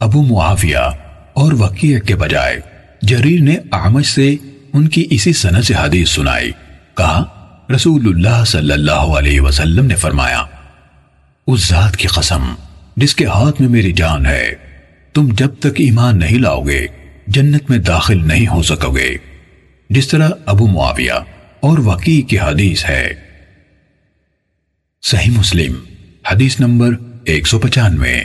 ابو معاویہ اور وقیع کے بجائے جریر نے اعمش سے ان کی اسی سنہ سے حدیث سنائی۔ کہا رسول اللہ صلی اللہ علیہ وسلم نے فرمایا، اس ذات کی قسم جس کے ہاتھ میں میری جان ہے، تم جب تک ایمان نہیں لاؤ گے جنت میں داخل نہیں ہو سکو گے جس طرح ابو معاویہ اور وقی کی حدیث ہے۔ صحیح مسلم، حدیث نمبر ایک سو پچانوے۔